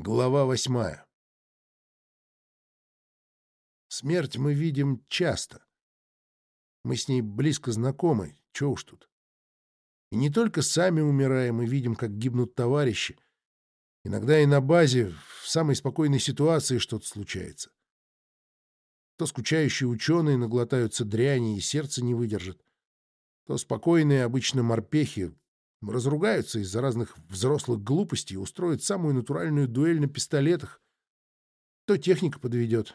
Глава восьмая. Смерть мы видим часто. Мы с ней близко знакомы, чё уж тут. И не только сами умираем и видим, как гибнут товарищи. Иногда и на базе, в самой спокойной ситуации что-то случается. То скучающие ученые наглотаются дряни и сердце не выдержат, то спокойные обычно морпехи разругаются из-за разных взрослых глупостей и устроят самую натуральную дуэль на пистолетах. То техника подведет,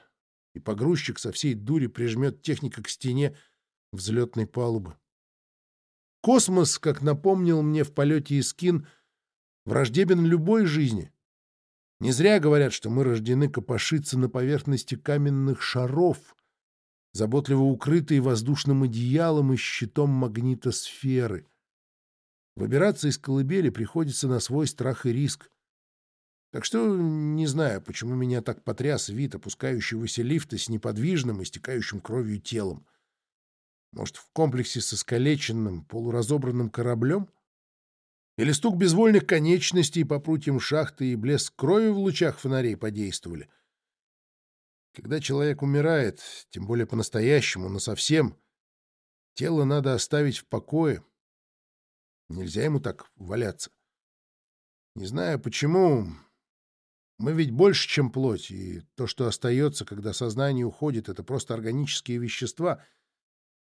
и погрузчик со всей дури прижмет техника к стене взлетной палубы. Космос, как напомнил мне в полете Искин, враждебен любой жизни. Не зря говорят, что мы рождены копошиться на поверхности каменных шаров, заботливо укрытые воздушным одеялом и щитом магнитосферы — Выбираться из колыбели приходится на свой страх и риск. Так что не знаю, почему меня так потряс вид опускающегося лифта с неподвижным, истекающим кровью телом. Может, в комплексе с искалеченным, полуразобранным кораблем? Или стук безвольных конечностей по прутьям шахты и блеск крови в лучах фонарей подействовали? Когда человек умирает, тем более по-настоящему, но совсем, тело надо оставить в покое — Нельзя ему так валяться. Не знаю почему. Мы ведь больше, чем плоть, и то, что остается, когда сознание уходит, это просто органические вещества.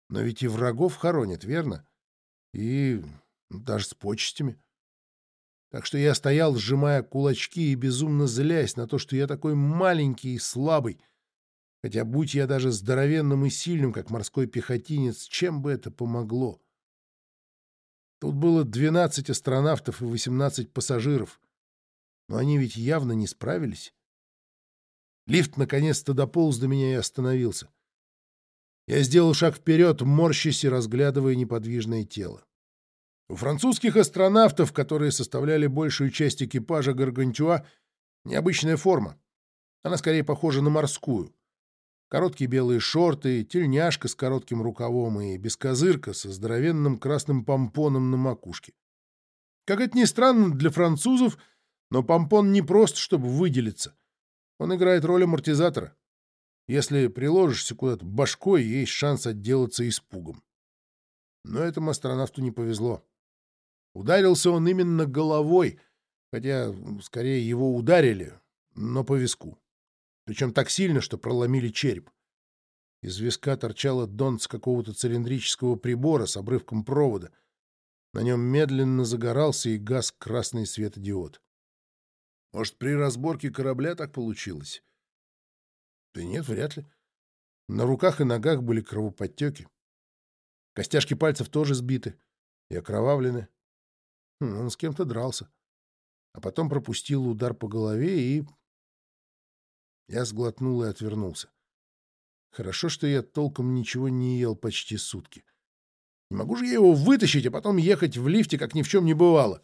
Но ведь и врагов хоронят, верно? И даже с почестями. Так что я стоял, сжимая кулачки и безумно злясь на то, что я такой маленький и слабый. Хотя будь я даже здоровенным и сильным, как морской пехотинец, чем бы это помогло? Тут было 12 астронавтов и 18 пассажиров. Но они ведь явно не справились. Лифт наконец-то дополз до меня и остановился. Я сделал шаг вперед, морщась и разглядывая неподвижное тело. У французских астронавтов, которые составляли большую часть экипажа Гаргантюа, необычная форма. Она скорее похожа на морскую. Короткие белые шорты, тельняшка с коротким рукавом и бескозырка со здоровенным красным помпоном на макушке. Как это ни странно для французов, но помпон не просто, чтобы выделиться. Он играет роль амортизатора. Если приложишься куда-то башкой, есть шанс отделаться испугом. Но этому астронавту не повезло. Ударился он именно головой, хотя, скорее, его ударили, но по виску причем так сильно, что проломили череп. Из виска торчала донц какого-то цилиндрического прибора с обрывком провода. На нем медленно загорался и газ красный светодиод. Может, при разборке корабля так получилось? Да нет, вряд ли. На руках и ногах были кровоподтеки. Костяшки пальцев тоже сбиты и окровавлены. Хм, он с кем-то дрался. А потом пропустил удар по голове и я сглотнул и отвернулся. Хорошо, что я толком ничего не ел почти сутки. Не могу же я его вытащить, а потом ехать в лифте, как ни в чем не бывало.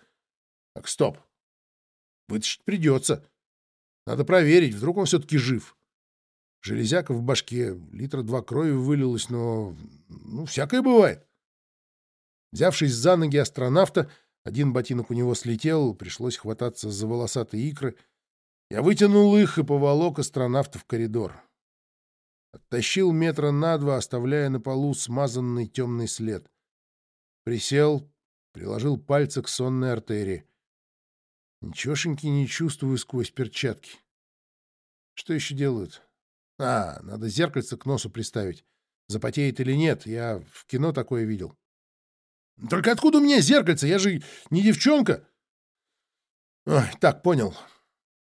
Так, стоп. Вытащить придется. Надо проверить, вдруг он все-таки жив. Железяка в башке, литра два крови вылилось, но... Ну, всякое бывает. Взявшись за ноги астронавта, один ботинок у него слетел, пришлось хвататься за волосатые икры — я вытянул их и поволок астронавта в коридор. Оттащил метра на два, оставляя на полу смазанный темный след. Присел, приложил пальцы к сонной артерии. Ничегошеньки не чувствую сквозь перчатки. Что еще делают? А, надо зеркальце к носу приставить. Запотеет или нет, я в кино такое видел. Только откуда у меня зеркальце? Я же не девчонка. Ой, так, понял.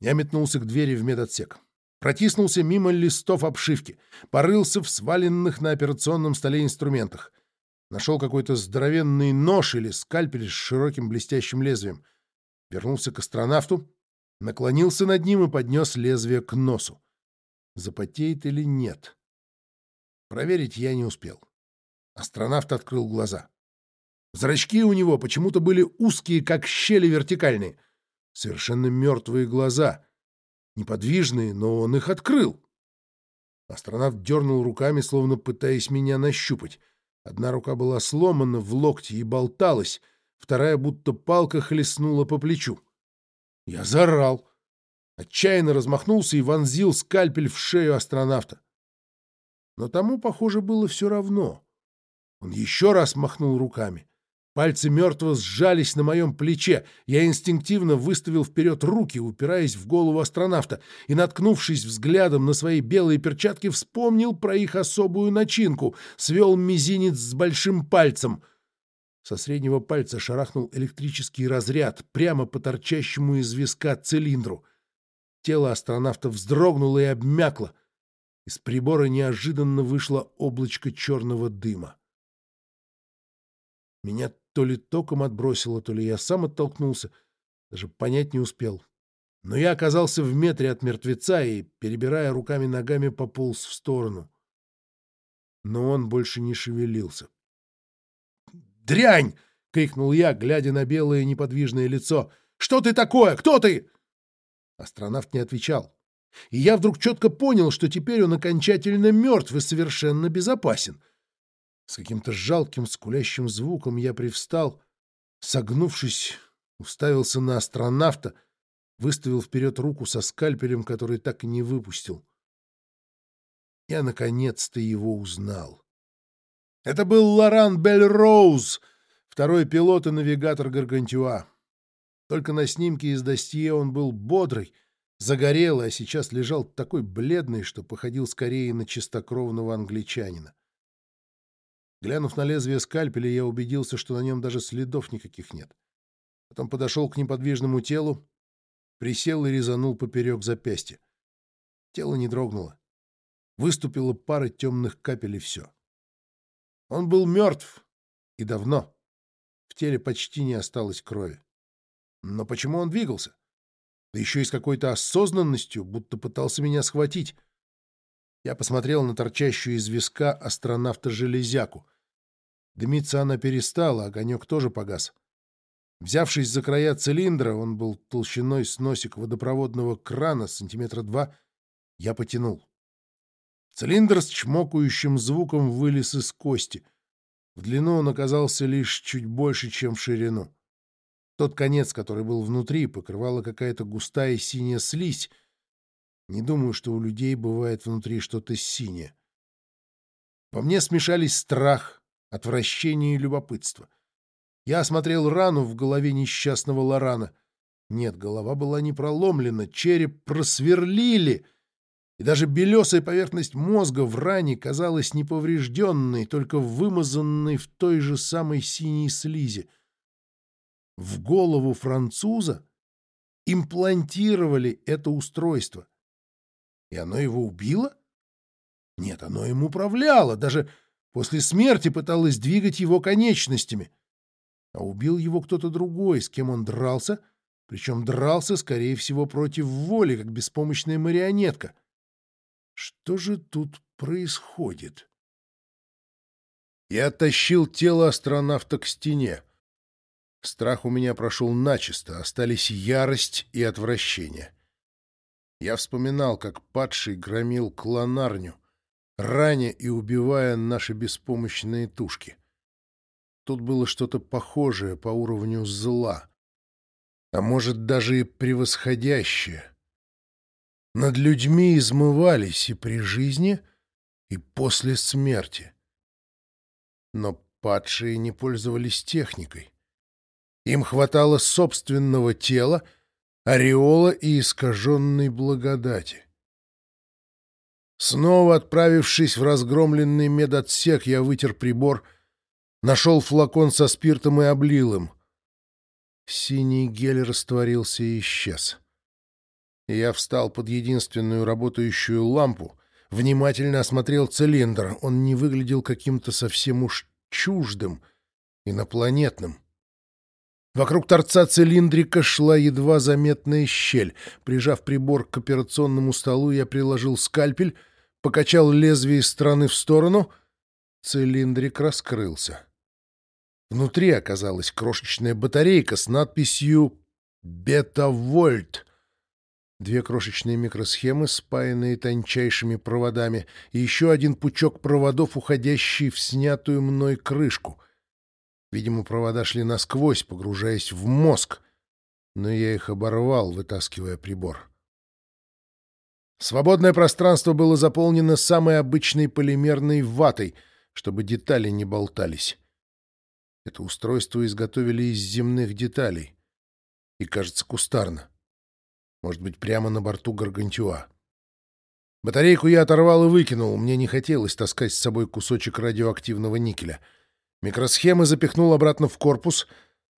Я метнулся к двери в медотсек. Протиснулся мимо листов обшивки, порылся в сваленных на операционном столе инструментах. Нашел какой-то здоровенный нож или скальпель с широким блестящим лезвием. Вернулся к астронавту, наклонился над ним и поднес лезвие к носу. Запотеет или нет? Проверить я не успел. Астронавт открыл глаза. Зрачки у него почему-то были узкие, как щели вертикальные — Совершенно мертвые глаза. Неподвижные, но он их открыл. Астронавт дернул руками, словно пытаясь меня нащупать. Одна рука была сломана в локте и болталась, вторая будто палка хлестнула по плечу. Я заорал. Отчаянно размахнулся и вонзил скальпель в шею астронавта. Но тому, похоже, было все равно. Он еще раз махнул руками. Пальцы мертвого сжались на моем плече. Я инстинктивно выставил вперед руки, упираясь в голову астронавта, и, наткнувшись взглядом на свои белые перчатки, вспомнил про их особую начинку, свел мизинец с большим пальцем. Со среднего пальца шарахнул электрический разряд прямо по торчащему из виска цилиндру. Тело астронавта вздрогнуло и обмякло. Из прибора неожиданно вышло облачко черного дыма. Меня то ли током отбросило, то ли я сам оттолкнулся. Даже понять не успел. Но я оказался в метре от мертвеца и, перебирая руками-ногами, пополз в сторону. Но он больше не шевелился. «Дрянь!» — крикнул я, глядя на белое неподвижное лицо. «Что ты такое? Кто ты?» Астронавт не отвечал. И я вдруг четко понял, что теперь он окончательно мертв и совершенно безопасен. — с каким-то жалким скулящим звуком я привстал, согнувшись, уставился на астронавта, выставил вперед руку со скальпелем, который так и не выпустил. Я наконец-то его узнал. Это был Лоран Бельроуз, второй пилот и навигатор Гаргантюа. Только на снимке из достье он был бодрый, загорелый, а сейчас лежал такой бледный, что походил скорее на чистокровного англичанина. Глянув на лезвие скальпеля, я убедился, что на нем даже следов никаких нет. Потом подошел к неподвижному телу, присел и резанул поперек запястья. Тело не дрогнуло. Выступила пара темных капель и все. Он был мертв. И давно. В теле почти не осталось крови. Но почему он двигался? Да еще и с какой-то осознанностью, будто пытался меня схватить. Я посмотрел на торчащую из виска астронавта-железяку. Дымиться она перестала, огонек тоже погас. Взявшись за края цилиндра, он был толщиной с носик водопроводного крана сантиметра два, я потянул. Цилиндр с чмокающим звуком вылез из кости. В длину он оказался лишь чуть больше, чем в ширину. Тот конец, который был внутри, покрывала какая-то густая синяя слизь. Не думаю, что у людей бывает внутри что-то синее. Во мне смешались страх, отвращение и любопытство. Я осмотрел рану в голове несчастного Лорана. Нет, голова была не проломлена, череп просверлили, и даже белесая поверхность мозга в ране казалась неповрежденной, только вымазанной в той же самой синей слизи. В голову француза имплантировали это устройство. И оно его убило? Нет, оно им управляло, даже После смерти пыталась двигать его конечностями. А убил его кто-то другой, с кем он дрался, причем дрался, скорее всего, против воли, как беспомощная марионетка. Что же тут происходит? Я оттащил тело астронавта к стене. Страх у меня прошел начисто, остались ярость и отвращение. Я вспоминал, как падший громил клонарню, раня и убивая наши беспомощные тушки. Тут было что-то похожее по уровню зла, а может даже и превосходящее. Над людьми измывались и при жизни, и после смерти. Но падшие не пользовались техникой. Им хватало собственного тела, ореола и искаженной благодати. Снова отправившись в разгромленный медотсек, я вытер прибор, нашел флакон со спиртом и облил им. Синий гель растворился и исчез. Я встал под единственную работающую лампу, внимательно осмотрел цилиндр. Он не выглядел каким-то совсем уж чуждым, инопланетным. Вокруг торца цилиндрика шла едва заметная щель. Прижав прибор к операционному столу, я приложил скальпель, покачал лезвие из стороны в сторону. Цилиндрик раскрылся. Внутри оказалась крошечная батарейка с надписью «Бета-вольт». Две крошечные микросхемы, спаянные тончайшими проводами, и еще один пучок проводов, уходящий в снятую мной крышку — Видимо, провода шли насквозь, погружаясь в мозг, но я их оборвал, вытаскивая прибор. Свободное пространство было заполнено самой обычной полимерной ватой, чтобы детали не болтались. Это устройство изготовили из земных деталей. И, кажется, кустарно. Может быть, прямо на борту Гаргантюа. Батарейку я оторвал и выкинул. Мне не хотелось таскать с собой кусочек радиоактивного никеля. Микросхемы запихнул обратно в корпус,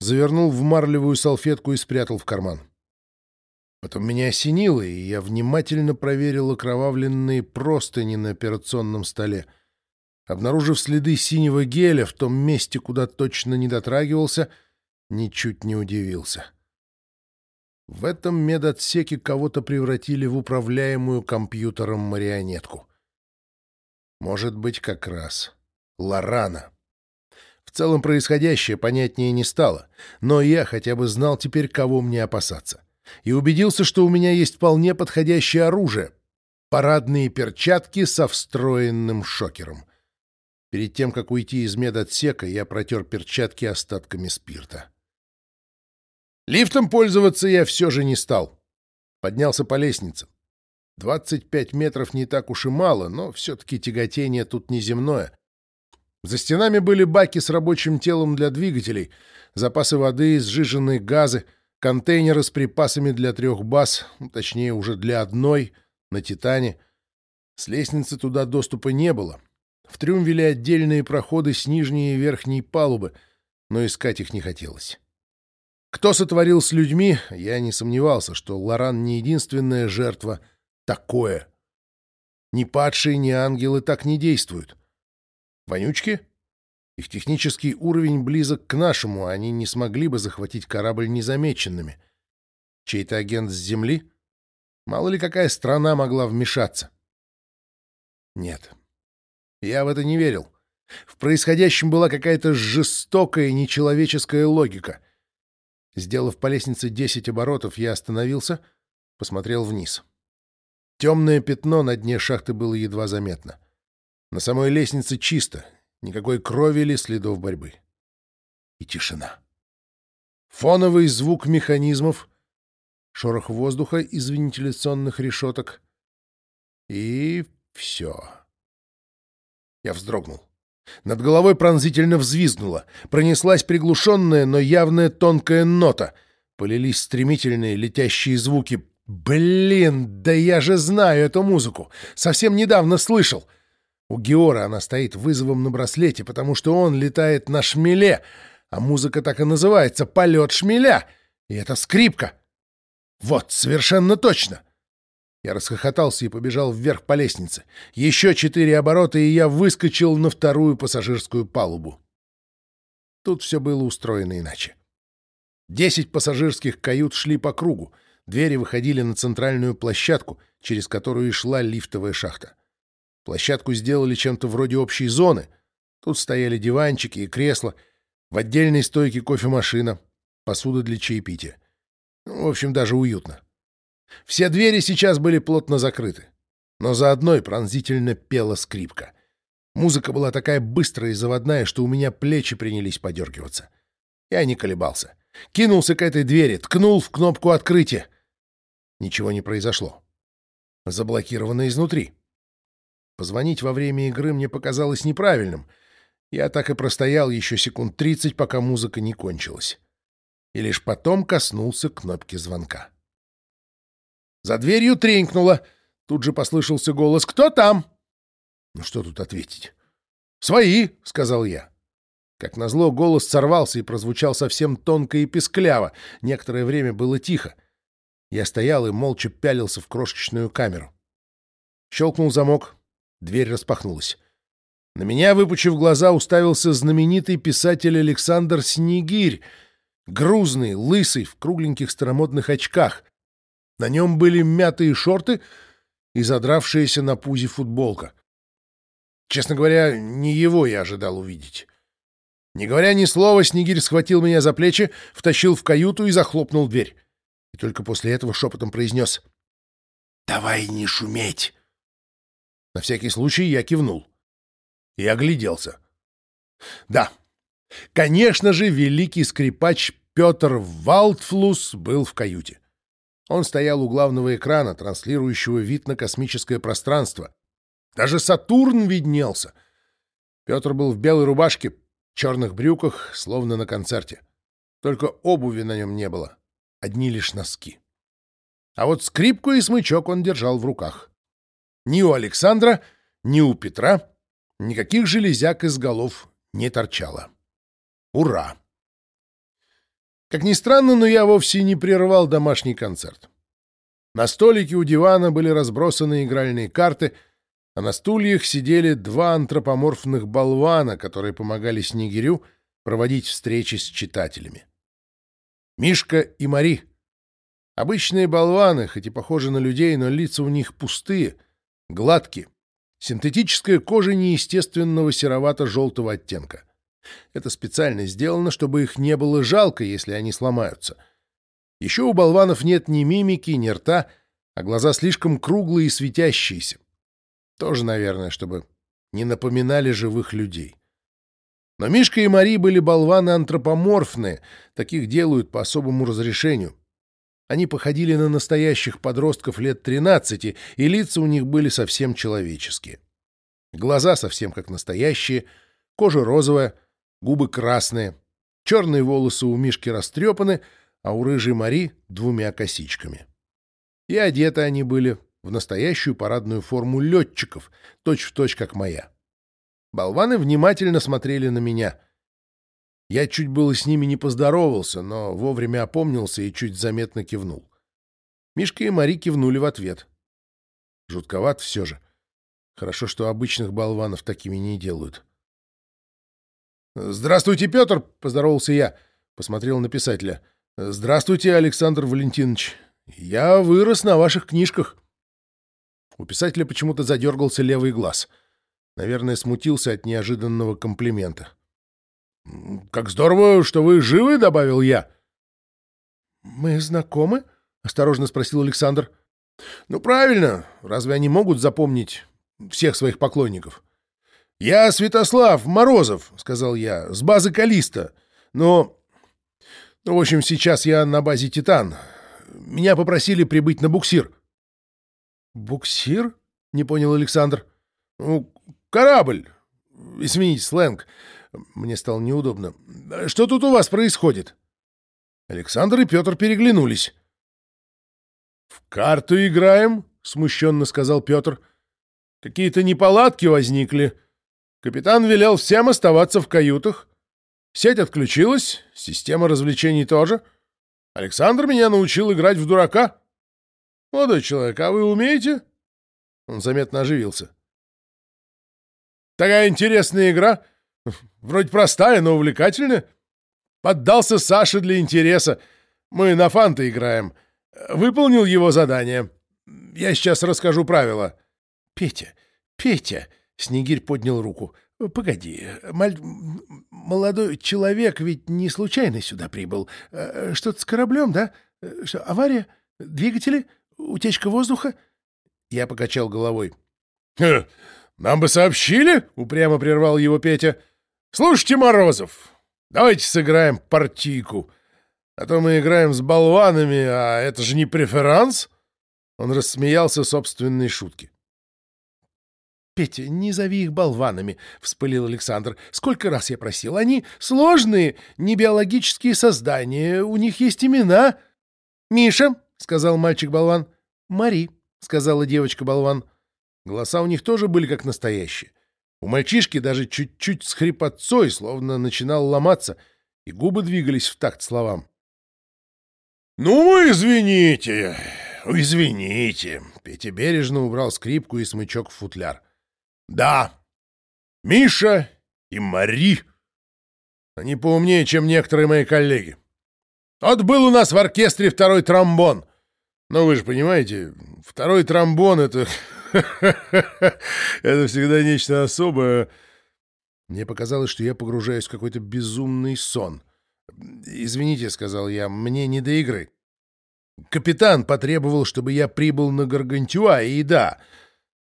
завернул в марлевую салфетку и спрятал в карман. Потом меня осенило, и я внимательно проверил окровавленные простыни на операционном столе. Обнаружив следы синего геля в том месте, куда точно не дотрагивался, ничуть не удивился. В этом медотсеке кого-то превратили в управляемую компьютером марионетку. Может быть, как раз Лорана. В целом происходящее понятнее не стало, но я хотя бы знал теперь, кого мне опасаться и убедился, что у меня есть вполне подходящее оружие — парадные перчатки со встроенным шокером. Перед тем, как уйти из медотсека, я протер перчатки остатками спирта. Лифтом пользоваться я все же не стал. Поднялся по лестнице. 25 метров не так уж и мало, но все-таки тяготение тут неземное. За стенами были баки с рабочим телом для двигателей, запасы воды, сжиженные газы — контейнеры с припасами для трех баз, ну, точнее, уже для одной, на «Титане». С лестницы туда доступа не было. В трюм вели отдельные проходы с нижней и верхней палубы, но искать их не хотелось. Кто сотворил с людьми, я не сомневался, что Лоран не единственная жертва такое. Ни падшие, ни ангелы так не действуют. Вонючки? Их технический уровень близок к нашему, они не смогли бы захватить корабль незамеченными. Чей-то агент с Земли? Мало ли какая страна могла вмешаться? Нет. Я в это не верил. В происходящем была какая-то жестокая нечеловеческая логика. Сделав по лестнице десять оборотов, я остановился, посмотрел вниз. Темное пятно на дне шахты было едва заметно. На самой лестнице чисто, Никакой крови или следов борьбы. И тишина. Фоновый звук механизмов, шорох воздуха из вентиляционных решеток. И все. Я вздрогнул. Над головой пронзительно взвизгнуло. Пронеслась приглушенная, но явная тонкая нота. Полились стремительные летящие звуки. «Блин, да я же знаю эту музыку! Совсем недавно слышал!» У Геора она стоит вызовом на браслете, потому что он летает на шмеле, а музыка так и называется «Полет шмеля», и это скрипка. Вот, совершенно точно. Я расхохотался и побежал вверх по лестнице. Еще четыре оборота, и я выскочил на вторую пассажирскую палубу. Тут все было устроено иначе. Десять пассажирских кают шли по кругу. Двери выходили на центральную площадку, через которую шла лифтовая шахта. Площадку сделали чем-то вроде общей зоны. Тут стояли диванчики и кресла, в отдельной стойке кофемашина, посуда для чаепития. Ну, в общем, даже уютно. Все двери сейчас были плотно закрыты. Но за одной пронзительно пела скрипка. Музыка была такая быстрая и заводная, что у меня плечи принялись подергиваться. Я не колебался. Кинулся к этой двери, ткнул в кнопку открытия. Ничего не произошло. Заблокировано изнутри. Позвонить во время игры мне показалось неправильным. Я так и простоял еще секунд тридцать, пока музыка не кончилась. И лишь потом коснулся кнопки звонка. За дверью тренькнуло. Тут же послышался голос «Кто там?» Ну что тут ответить? «Свои!» — сказал я. Как назло, голос сорвался и прозвучал совсем тонко и пескляво. Некоторое время было тихо. Я стоял и молча пялился в крошечную камеру. Щелкнул замок, Дверь распахнулась. На меня, выпучив глаза, уставился знаменитый писатель Александр Снегирь, грузный, лысый, в кругленьких старомодных очках. На нем были мятые шорты и задравшаяся на пузе футболка. Честно говоря, не его я ожидал увидеть. Не говоря ни слова, Снегирь схватил меня за плечи, втащил в каюту и захлопнул дверь. И только после этого шепотом произнес «Давай не шуметь!» На всякий случай я кивнул. И огляделся. Да, конечно же, великий скрипач Петр Валтфлус был в каюте. Он стоял у главного экрана, транслирующего вид на космическое пространство. Даже Сатурн виднелся. Петр был в белой рубашке, черных брюках, словно на концерте. Только обуви на нем не было, одни лишь носки. А вот скрипку и смычок он держал в руках. Ни у Александра, ни у Петра никаких железяк из голов не торчало. Ура! Как ни странно, но я вовсе не прервал домашний концерт. На столике у дивана были разбросаны игральные карты, а на стульях сидели два антропоморфных болвана, которые помогали Снегирю проводить встречи с читателями. Мишка и Мари. Обычные болваны, хоть и похожи на людей, но лица у них пустые, гладкие. Синтетическая кожа неестественного серовато-желтого оттенка. Это специально сделано, чтобы их не было жалко, если они сломаются. Еще у болванов нет ни мимики, ни рта, а глаза слишком круглые и светящиеся. Тоже, наверное, чтобы не напоминали живых людей. Но Мишка и Мари были болваны антропоморфные, таких делают по особому разрешению. Они походили на настоящих подростков лет 13, и лица у них были совсем человеческие. Глаза совсем как настоящие, кожа розовая — губы красные, черные волосы у Мишки растрепаны, а у рыжей Мари — двумя косичками. И одеты они были в настоящую парадную форму летчиков, точь-в-точь, точь, как моя. Болваны внимательно смотрели на меня. Я чуть было с ними не поздоровался, но вовремя опомнился и чуть заметно кивнул. Мишка и Мари кивнули в ответ. Жутковат все же. Хорошо, что обычных болванов такими не делают. «Здравствуйте, Петр!» — поздоровался я. Посмотрел на писателя. «Здравствуйте, Александр Валентинович. Я вырос на ваших книжках». У писателя почему-то задергался левый глаз. Наверное, смутился от неожиданного комплимента. «Как здорово, что вы живы!» — добавил я. «Мы знакомы?» — осторожно спросил Александр. «Ну, правильно. Разве они могут запомнить всех своих поклонников?» «Я Святослав Морозов», — сказал я, — «с базы Калиста. Но... Ну, в общем, сейчас я на базе «Титан». Меня попросили прибыть на буксир». «Буксир?» — не понял Александр. «Ну, корабль. Извините, сленг. Мне стало неудобно. Что тут у вас происходит?» Александр и Петр переглянулись. «В карту играем?» — смущенно сказал Петр. «Какие-то неполадки возникли». Капитан велел всем оставаться в каютах. Сеть отключилась, система развлечений тоже. Александр меня научил играть в дурака. Молодой человек, а вы умеете? Он заметно оживился. Такая интересная игра. Вроде простая, но увлекательная. Поддался Саше для интереса. Мы на фанты играем. Выполнил его задание. Я сейчас расскажу правила. Петя, Петя, Снегирь поднял руку. «Погоди, маль... молодой человек ведь не случайно сюда прибыл. Э, что-то с кораблем, да? Что, авария? Двигатели? Утечка воздуха?» Я покачал головой. «Нам бы сообщили?» — упрямо прервал его Петя. «Слушайте, Морозов, давайте сыграем партийку. А то мы играем с болванами, а это же не преферанс!» Он рассмеялся собственной шутке. «Петя, не зови их болванами», — вспылил Александр. «Сколько раз я просил. Они сложные, не биологические создания. У них есть имена». «Миша», — сказал мальчик-болван. «Мари», — сказала девочка-болван. Голоса у них тоже были как настоящие. У мальчишки даже чуть-чуть с хрипотцой, словно начинал ломаться, и губы двигались в такт словам. «Ну, извините, извините!» Петя бережно убрал скрипку и смычок в футляр. Да, Миша и Мари. Они поумнее, чем некоторые мои коллеги. Вот был у нас в оркестре второй тромбон. Но вы же понимаете, второй тромбон — это... это всегда нечто особое. Мне показалось, что я погружаюсь в какой-то безумный сон. «Извините», — сказал я, — «мне не до игры». Капитан потребовал, чтобы я прибыл на Гаргантюа, и да,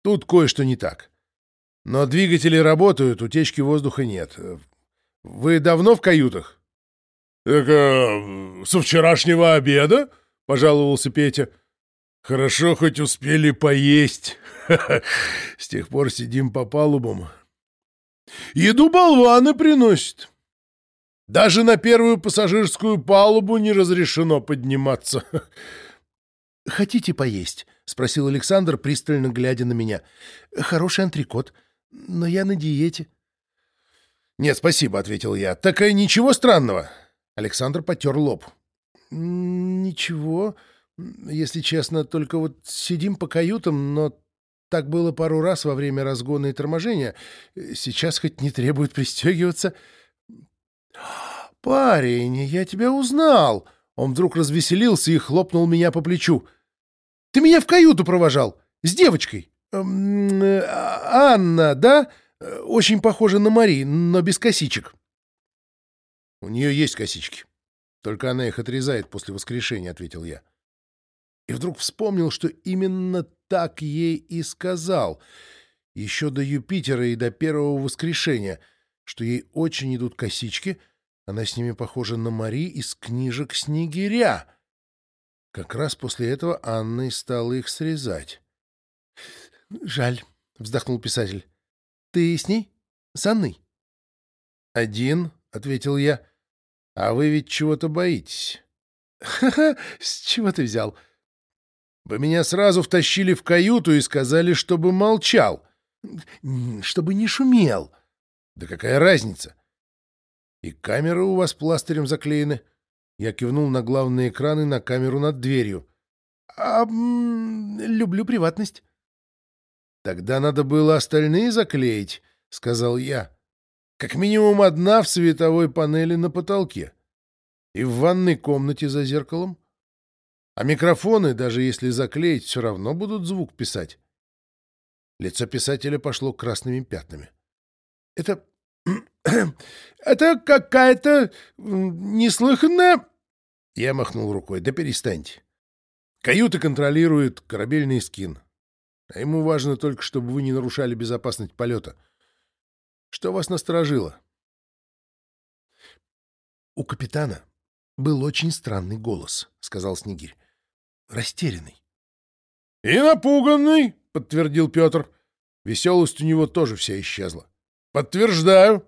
тут кое-что не так. Но двигатели работают, утечки воздуха нет. Вы давно в каютах? — Так, а, со вчерашнего обеда? — пожаловался Петя. «Хорошо, хоть успели поесть. С тех пор сидим по палубам. Еду болваны приносят. Даже на первую пассажирскую палубу не разрешено подниматься». «Хотите поесть?» — спросил Александр, пристально глядя на меня. «Хороший антрикот, но я на диете». «Нет, спасибо», — ответил я. «Так и ничего странного». Александр потер лоб. «Ничего, если честно, только вот сидим по каютам, но так было пару раз во время разгона и торможения. Сейчас хоть не требует пристегиваться». «Парень, я тебя узнал!» Он вдруг развеселился и хлопнул меня по плечу. «Ты меня в каюту провожал! С девочкой! Эм, э, Анна, да? Очень похожа на Мари, но без косичек». «У нее есть косички. Только она их отрезает после воскрешения», — ответил я. И вдруг вспомнил, что именно так ей и сказал. Еще до Юпитера и до первого воскрешения, что ей очень идут косички — она с ними похожа на Мари из книжек Снегиря. Как раз после этого Анна и стала их срезать. — Жаль, — вздохнул писатель. — Ты с ней? С Анной? — Один, — ответил я. — А вы ведь чего-то боитесь. — Ха-ха, с чего ты взял? — Вы меня сразу втащили в каюту и сказали, чтобы молчал. — Чтобы не шумел. — Да какая разница? — и камеры у вас пластырем заклеены. Я кивнул на главные экраны на камеру над дверью. А, люблю приватность. Тогда надо было остальные заклеить, сказал я. Как минимум одна в световой панели на потолке. И в ванной комнате за зеркалом. А микрофоны, даже если заклеить, все равно будут звук писать. Лицо писателя пошло красными пятнами. — Это Это какая-то неслыханная...» Я махнул рукой. «Да перестаньте. Каюты контролирует корабельный скин. А ему важно только, чтобы вы не нарушали безопасность полета. Что вас насторожило?» «У капитана был очень странный голос», — сказал Снегирь. «Растерянный». «И напуганный», — подтвердил Петр. Веселость у него тоже вся исчезла. «Подтверждаю».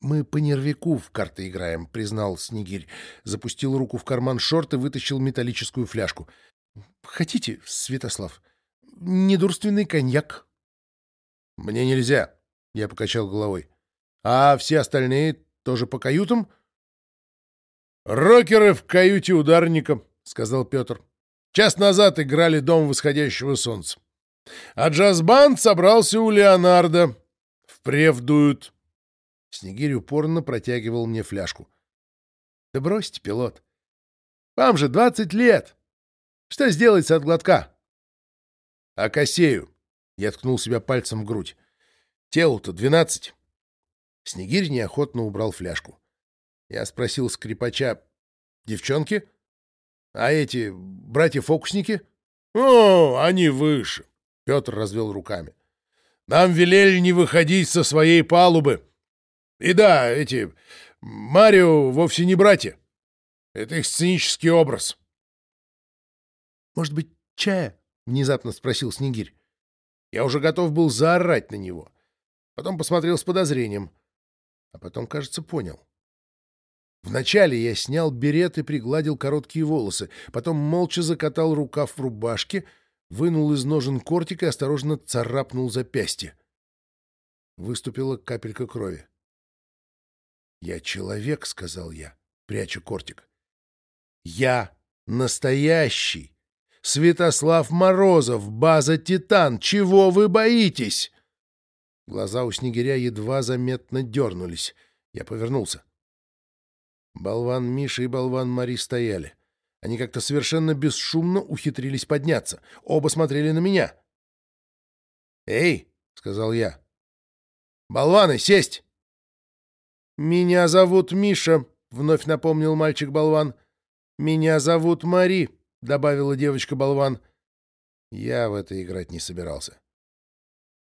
«Мы по нервику в карты играем», — признал Снегирь. Запустил руку в карман шорт и вытащил металлическую фляжку. «Хотите, Святослав? Недурственный коньяк». «Мне нельзя», — я покачал головой. «А все остальные тоже по каютам?» «Рокеры в каюте ударника», — сказал Петр. «Час назад играли «Дом восходящего солнца». А джаз-банд собрался у Леонардо. Впрев дуют». Снегирь упорно протягивал мне фляжку. — Да бросьте, пилот. Вам же двадцать лет. Что сделается от глотка? — А косею. Я ткнул себя пальцем в грудь. Телу-то двенадцать. Снегирь неохотно убрал фляжку. Я спросил скрипача. — Девчонки? А эти братья-фокусники? — О, они выше. Петр развел руками. — Нам велели не выходить со своей палубы. — и да, эти... Марио вовсе не братья. Это их сценический образ. «Может быть, чая?» — внезапно спросил Снегирь. Я уже готов был заорать на него. Потом посмотрел с подозрением. А потом, кажется, понял. Вначале я снял берет и пригладил короткие волосы, потом молча закатал рукав в рубашке, вынул из ножен кортик и осторожно царапнул запястье. Выступила капелька крови. «Я человек», — сказал я, прячу кортик. «Я настоящий! Святослав Морозов, база «Титан», чего вы боитесь?» Глаза у снегиря едва заметно дернулись. Я повернулся. Болван Миша и болван Мари стояли. Они как-то совершенно бесшумно ухитрились подняться. Оба смотрели на меня. «Эй!» — сказал я. «Болваны, сесть!» «Меня зовут Миша», — вновь напомнил мальчик-болван. «Меня зовут Мари», — добавила девочка-болван. Я в это играть не собирался.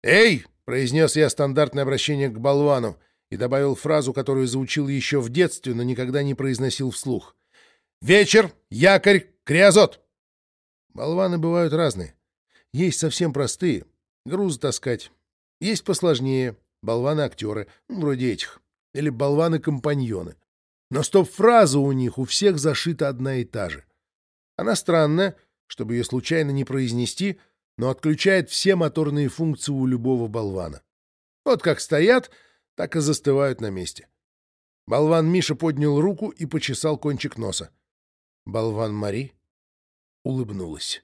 «Эй!» — произнес я стандартное обращение к болвану и добавил фразу, которую заучил еще в детстве, но никогда не произносил вслух. Вечер, якорь, криозот. Болваны бывают разные. Есть совсем простые, грузы таскать. Есть посложнее, болваны-актеры, ну, вроде этих. Или болваны-компаньоны. Но стоп-фраза у них у всех зашита одна и та же. Она странная, чтобы ее случайно не произнести, но отключает все моторные функции у любого болвана. Вот как стоят, так и застывают на месте. Болван Миша поднял руку и почесал кончик носа. Болван Мари улыбнулась.